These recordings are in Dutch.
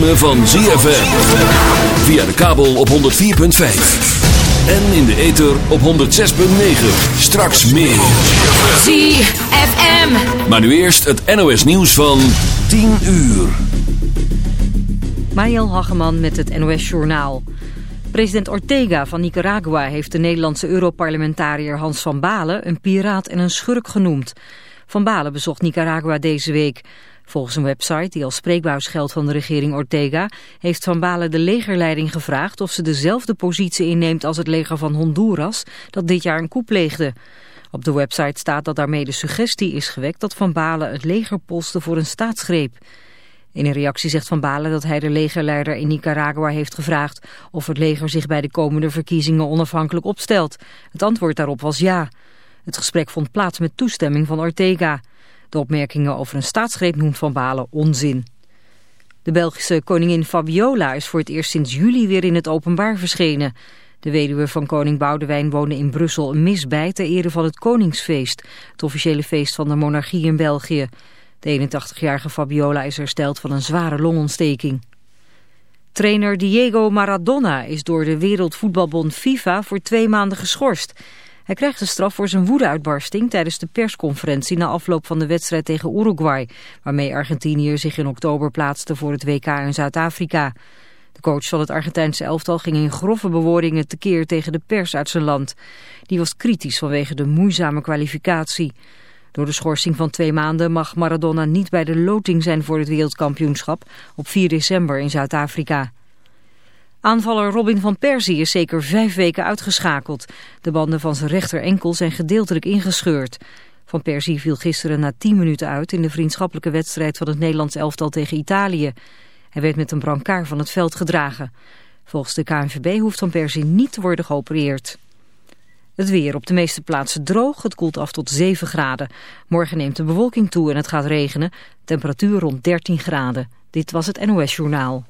ritme van ZFM. Via de kabel op 104.5. En in de ether op 106.9. Straks meer. ZFM. Maar nu eerst het NOS nieuws van 10 uur. Mariel Hageman met het NOS Journaal. President Ortega van Nicaragua heeft de Nederlandse Europarlementariër Hans van Balen een piraat en een schurk genoemd. Van Balen bezocht Nicaragua deze week. Volgens een website die als spreekbuis geldt van de regering Ortega... heeft Van Balen de legerleiding gevraagd of ze dezelfde positie inneemt als het leger van Honduras... dat dit jaar een coup pleegde. Op de website staat dat daarmee de suggestie is gewekt dat Van Balen het leger polste voor een staatsgreep. In een reactie zegt Van Balen dat hij de legerleider in Nicaragua heeft gevraagd... of het leger zich bij de komende verkiezingen onafhankelijk opstelt. Het antwoord daarop was ja. Het gesprek vond plaats met toestemming van Ortega... De opmerkingen over een staatsgreep noemt Van Balen onzin. De Belgische koningin Fabiola is voor het eerst sinds juli weer in het openbaar verschenen. De weduwe van koning Boudewijn woonde in Brussel een mis bij ter ere van het Koningsfeest, het officiële feest van de monarchie in België. De 81-jarige Fabiola is hersteld van een zware longontsteking. Trainer Diego Maradona is door de Wereldvoetbalbond FIFA voor twee maanden geschorst. Hij krijgt een straf voor zijn woedeuitbarsting tijdens de persconferentie na afloop van de wedstrijd tegen Uruguay, waarmee Argentinië zich in oktober plaatste voor het WK in Zuid-Afrika. De coach van het Argentijnse elftal ging in grove bewoordingen tekeer tegen de pers uit zijn land. Die was kritisch vanwege de moeizame kwalificatie. Door de schorsing van twee maanden mag Maradona niet bij de loting zijn voor het wereldkampioenschap op 4 december in Zuid-Afrika. Aanvaller Robin van Persie is zeker vijf weken uitgeschakeld. De banden van zijn rechterenkel zijn gedeeltelijk ingescheurd. Van Persie viel gisteren na 10 minuten uit in de vriendschappelijke wedstrijd van het Nederlands elftal tegen Italië. Hij werd met een brancard van het veld gedragen. Volgens de KNVB hoeft Van Persie niet te worden geopereerd. Het weer op de meeste plaatsen droog, het koelt af tot 7 graden. Morgen neemt de bewolking toe en het gaat regenen. Temperatuur rond 13 graden. Dit was het NOS Journaal.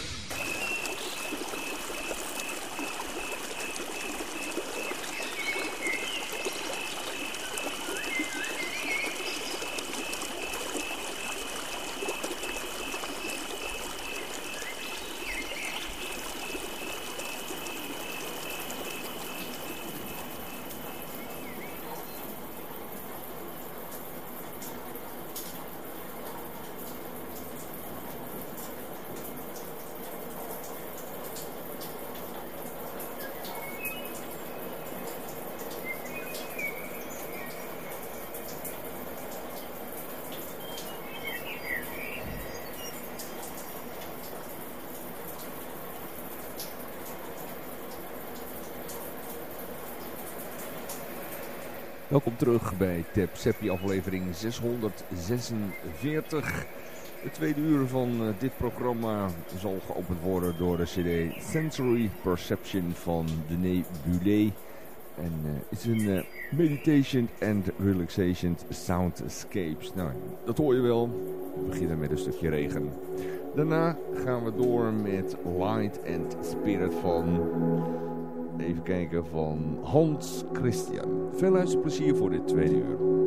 Welkom terug bij Tap Seppi aflevering 646. Het tweede uur van eh, dit programma zal geopend worden door de cd Sensory Perception van Denis Bulet. En het is een uh, Meditation and Relaxation Soundscapes. Nou, dat hoor je wel. We beginnen met een stukje regen. Daarna gaan we door met Light and Spirit van... Even kijken van Hans Christian. Veel luisterplezier voor dit tweede uur.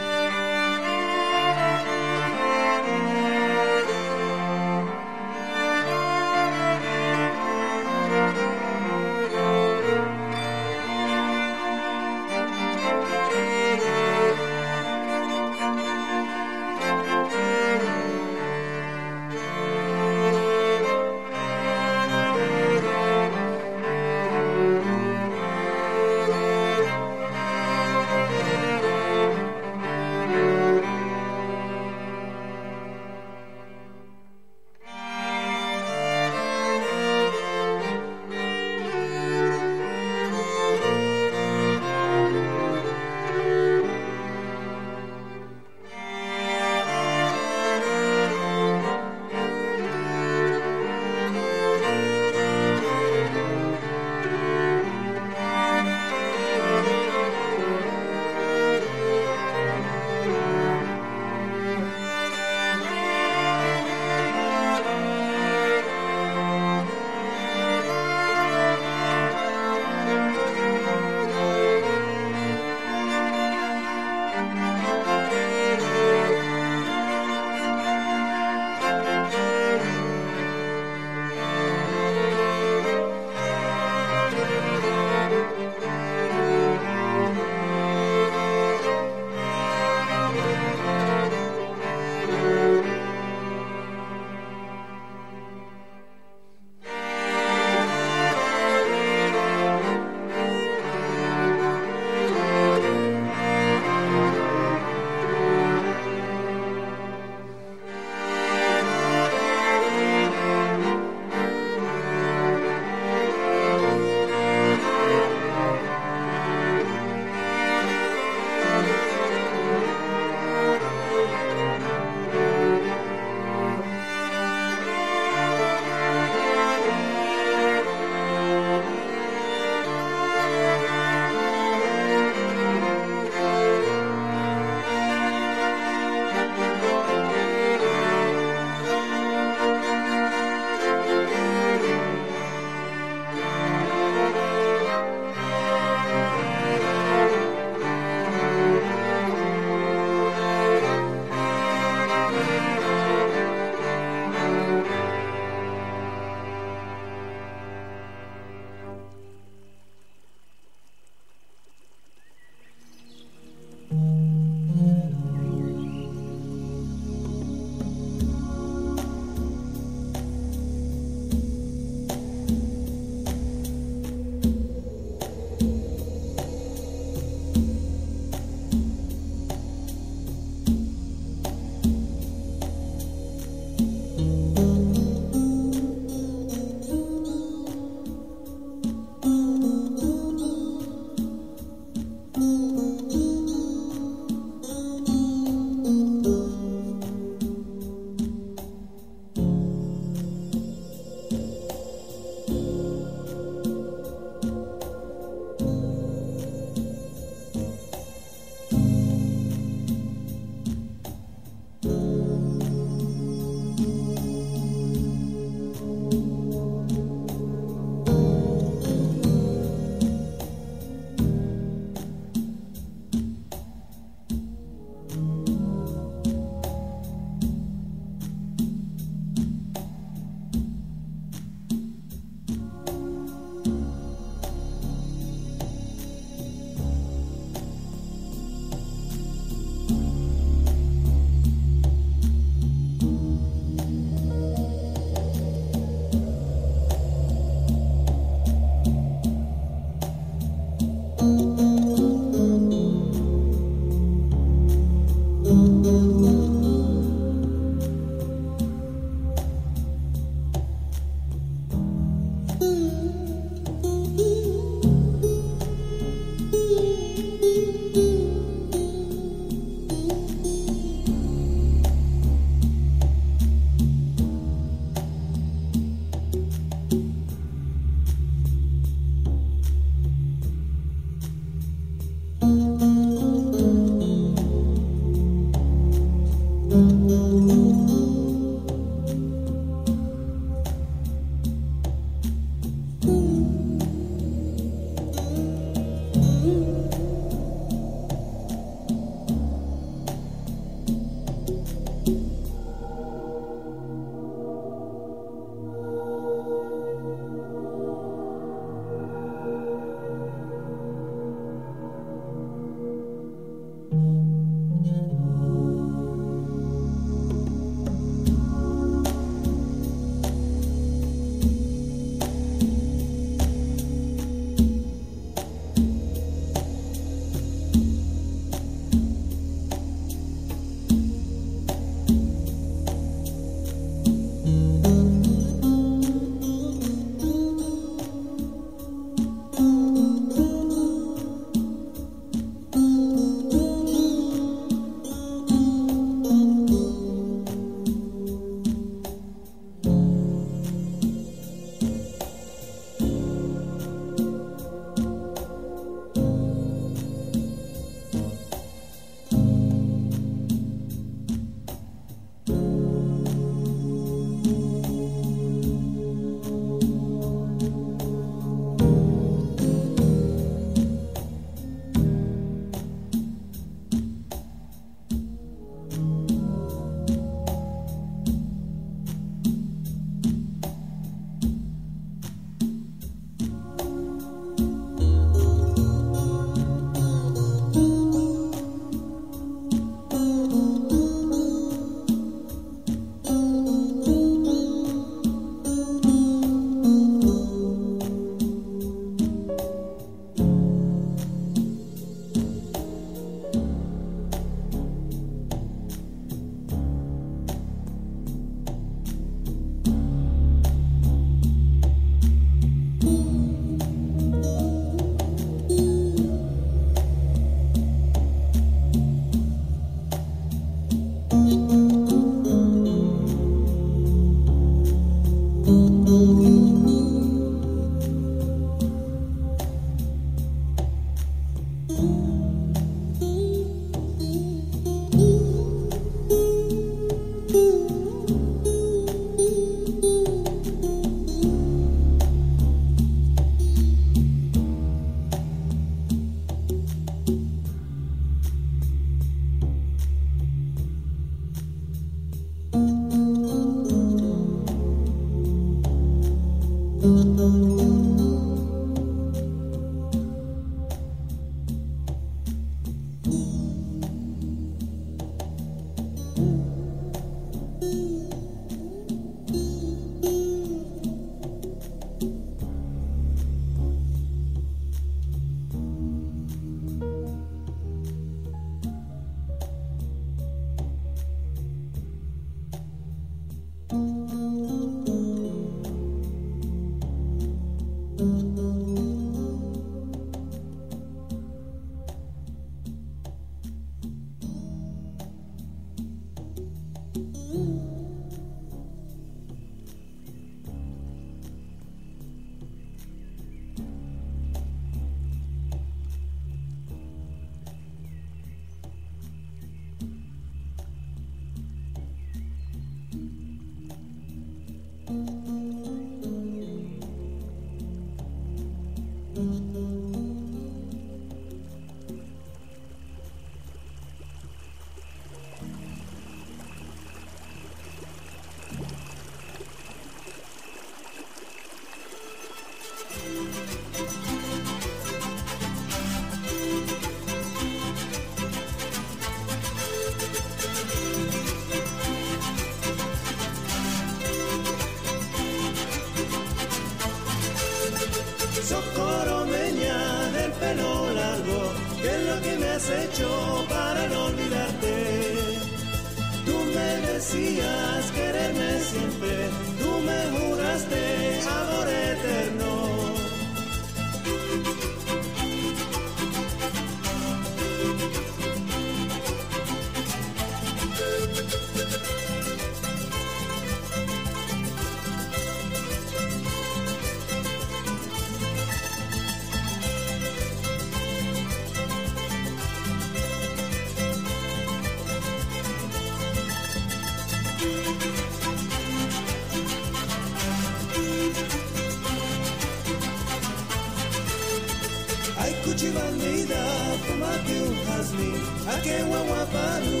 kuchibangira ku mabyuhazni akewa waparu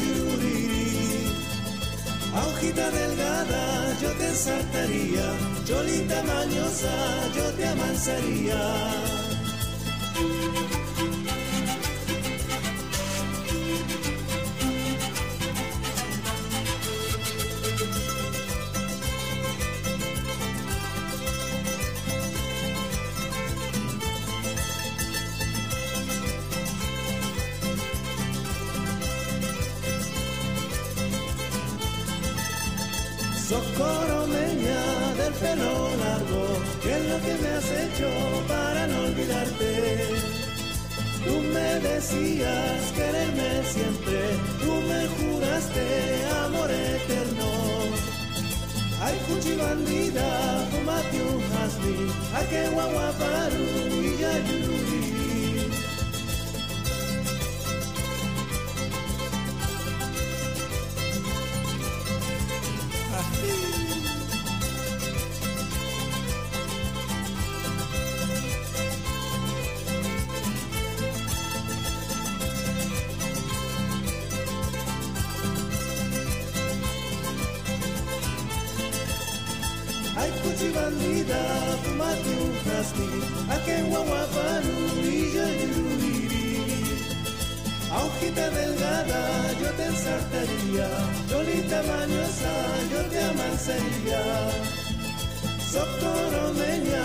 yuriri Aujita delgada, yo te saltaría, cholita mañosa, yo te amansaría. lida matu kasti ake wawa panuri yayuri aujita delgada yo te ensartaría lolita mañosa yo te amansaría Soctoromeña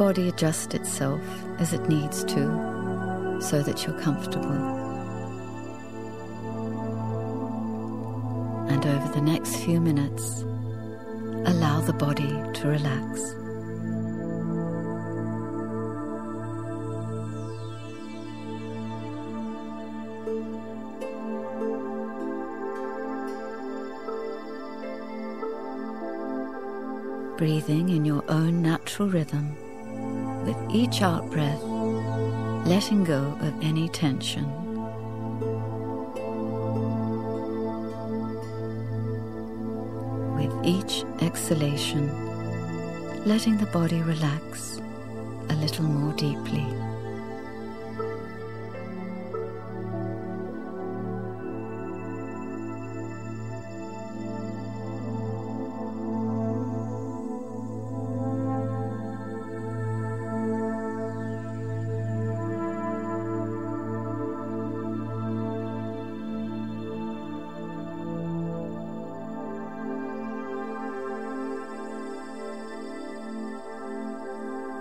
Body adjust itself as it needs to so that you're comfortable. And over the next few minutes, allow the body to relax. breathing in your own natural rhythm, with each out breath, letting go of any tension. With each exhalation, letting the body relax a little more deeply.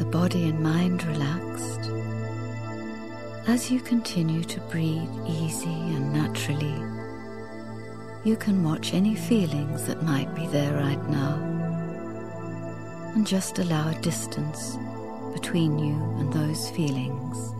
The body and mind relaxed, as you continue to breathe easy and naturally, you can watch any feelings that might be there right now and just allow a distance between you and those feelings.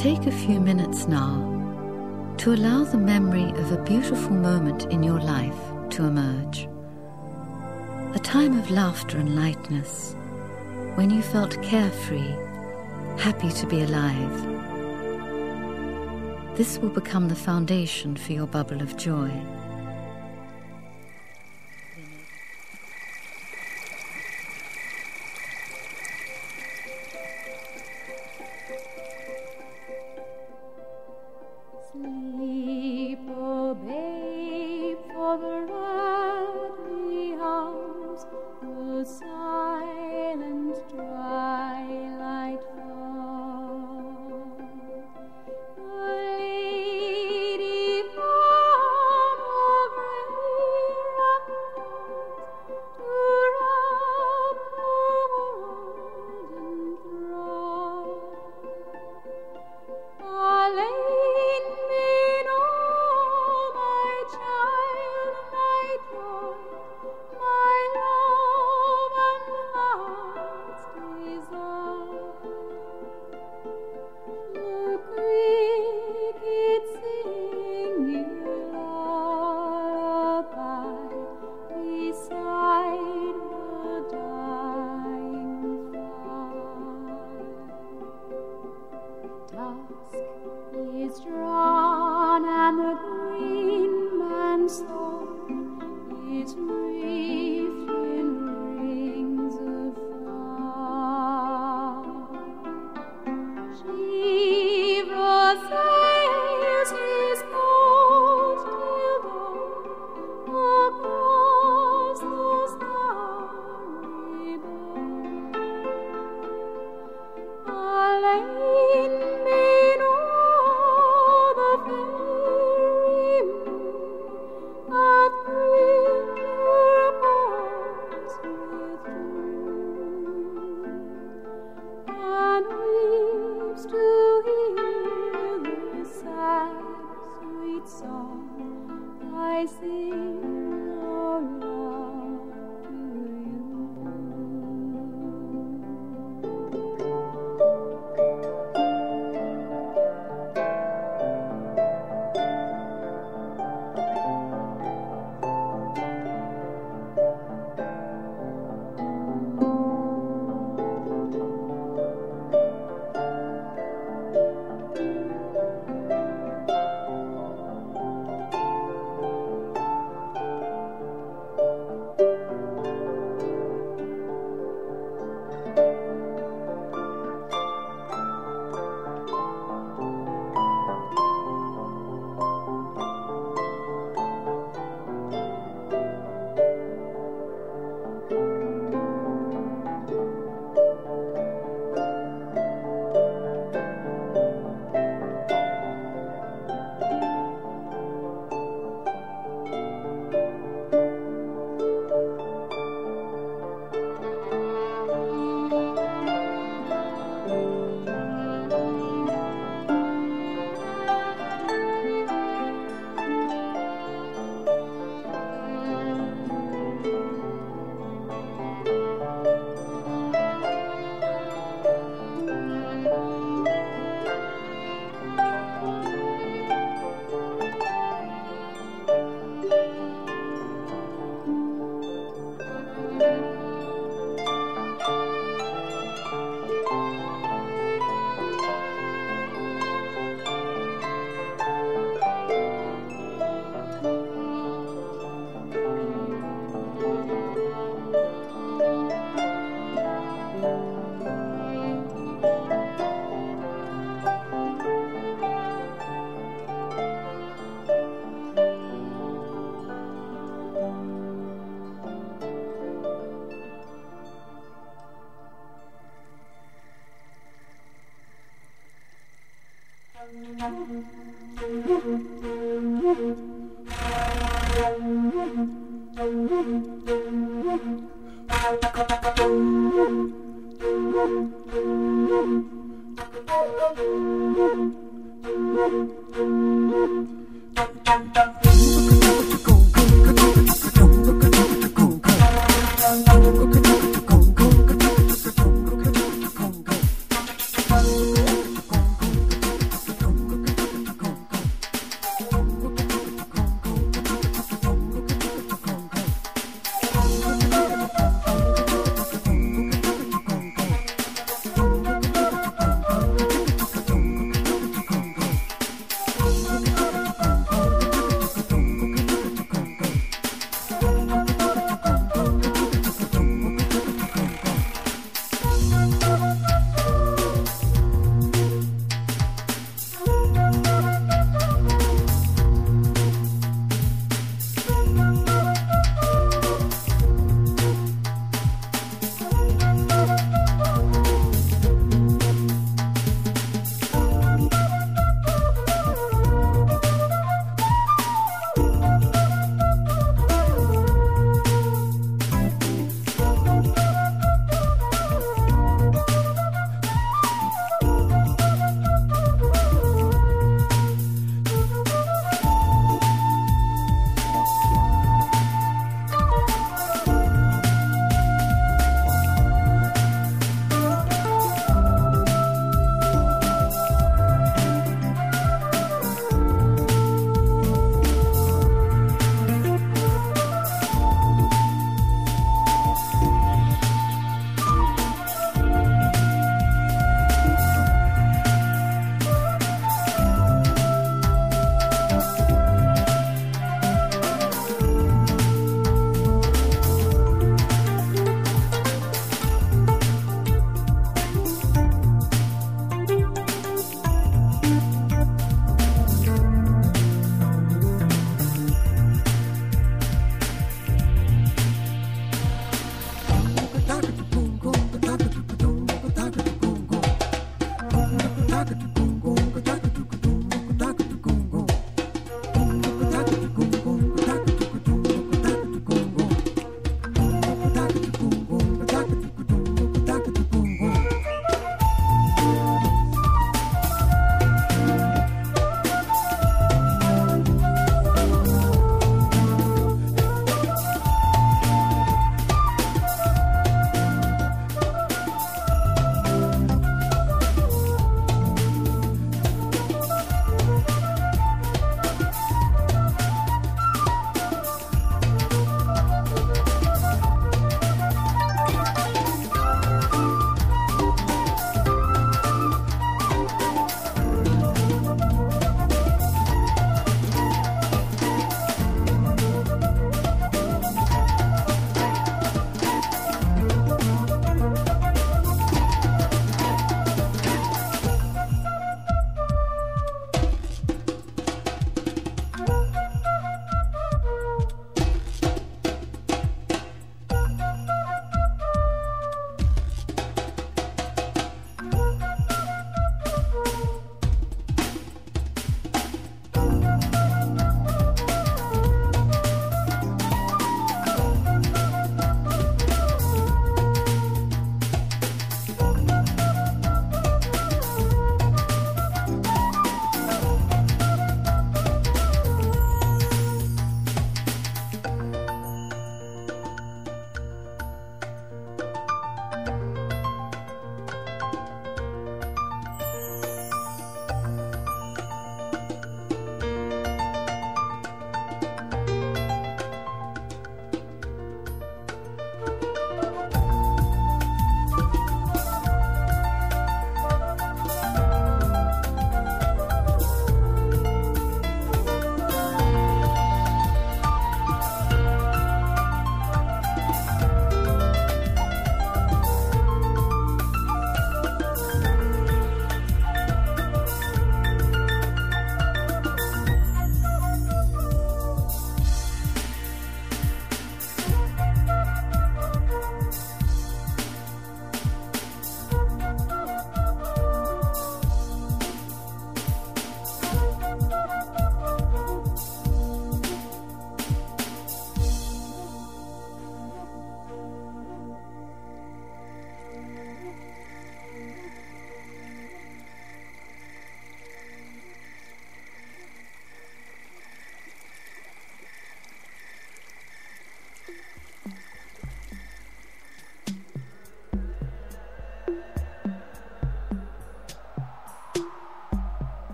Take a few minutes now to allow the memory of a beautiful moment in your life to emerge. A time of laughter and lightness when you felt carefree, happy to be alive. This will become the foundation for your bubble of joy.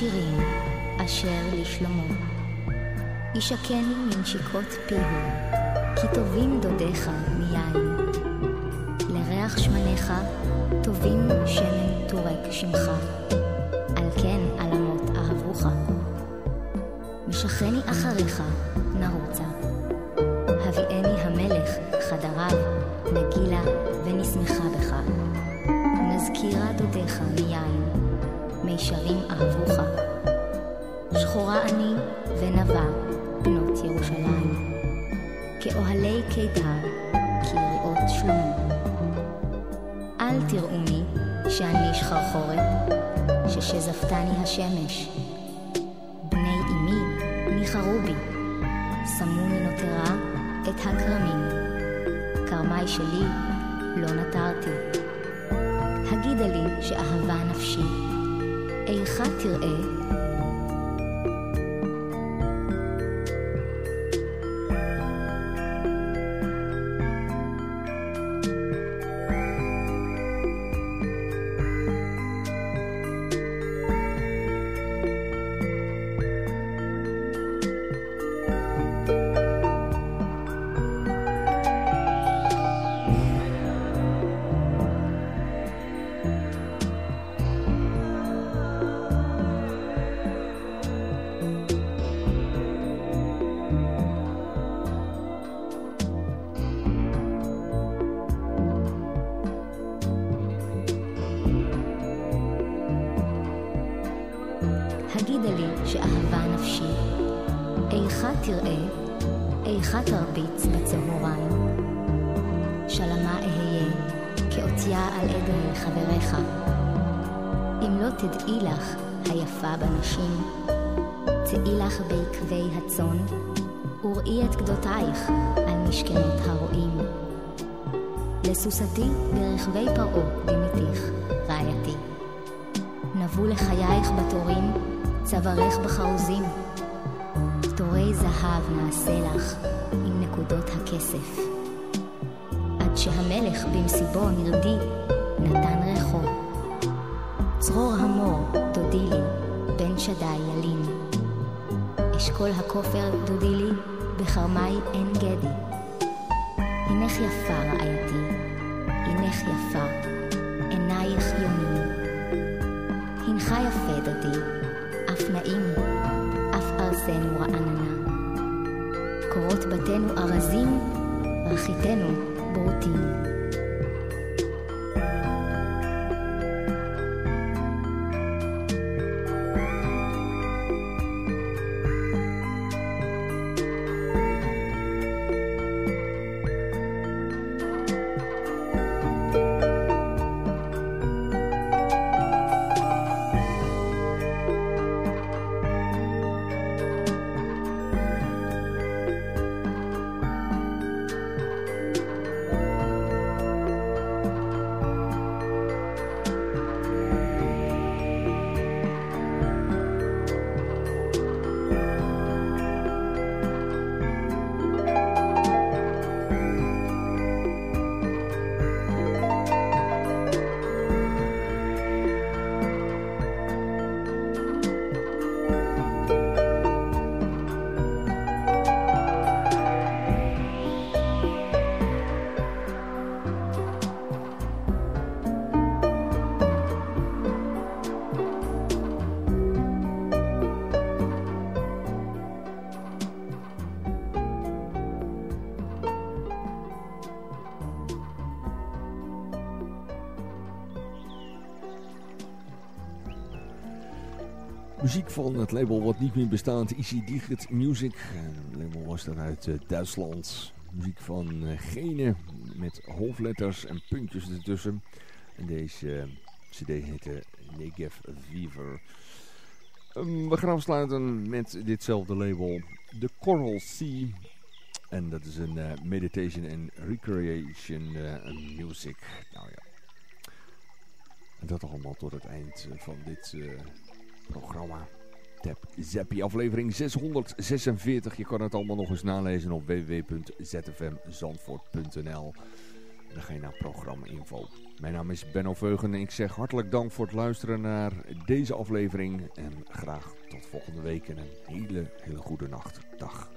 שיר השירים אשר לשלמה. ישקני מנשיקות פיהו, כי טובים דודיך מיין. לריח שמניך טובים שמן טורק שמך, שמו מנותרה את הכרמים. כרמי שלי לא נטרתי. הגידה לי שאהבה נפשי, איכה תראה הנך יפה דודי, אף נעים, אף ארסנו רעננה. קורות בתינו ארזים, רחיתנו ברוטים. Niet meer bestaat, Easy Digit Music. Label was dan uit uh, Duitsland. Muziek van uh, Gene met hoofdletters en puntjes ertussen. En deze uh, cd heette Negev Fever. Um, we gaan afsluiten met ditzelfde label, The Coral Sea. En dat is een meditation en recreation music. Nou ja. En dat allemaal tot het eind van dit programma. Tap Zappie, aflevering 646. Je kan het allemaal nog eens nalezen op www.zfmzandvoort.nl dan ga je naar programma info. Mijn naam is Benno Veugen en ik zeg hartelijk dank voor het luisteren naar deze aflevering. En graag tot volgende week en een hele, hele goede nacht. Dag.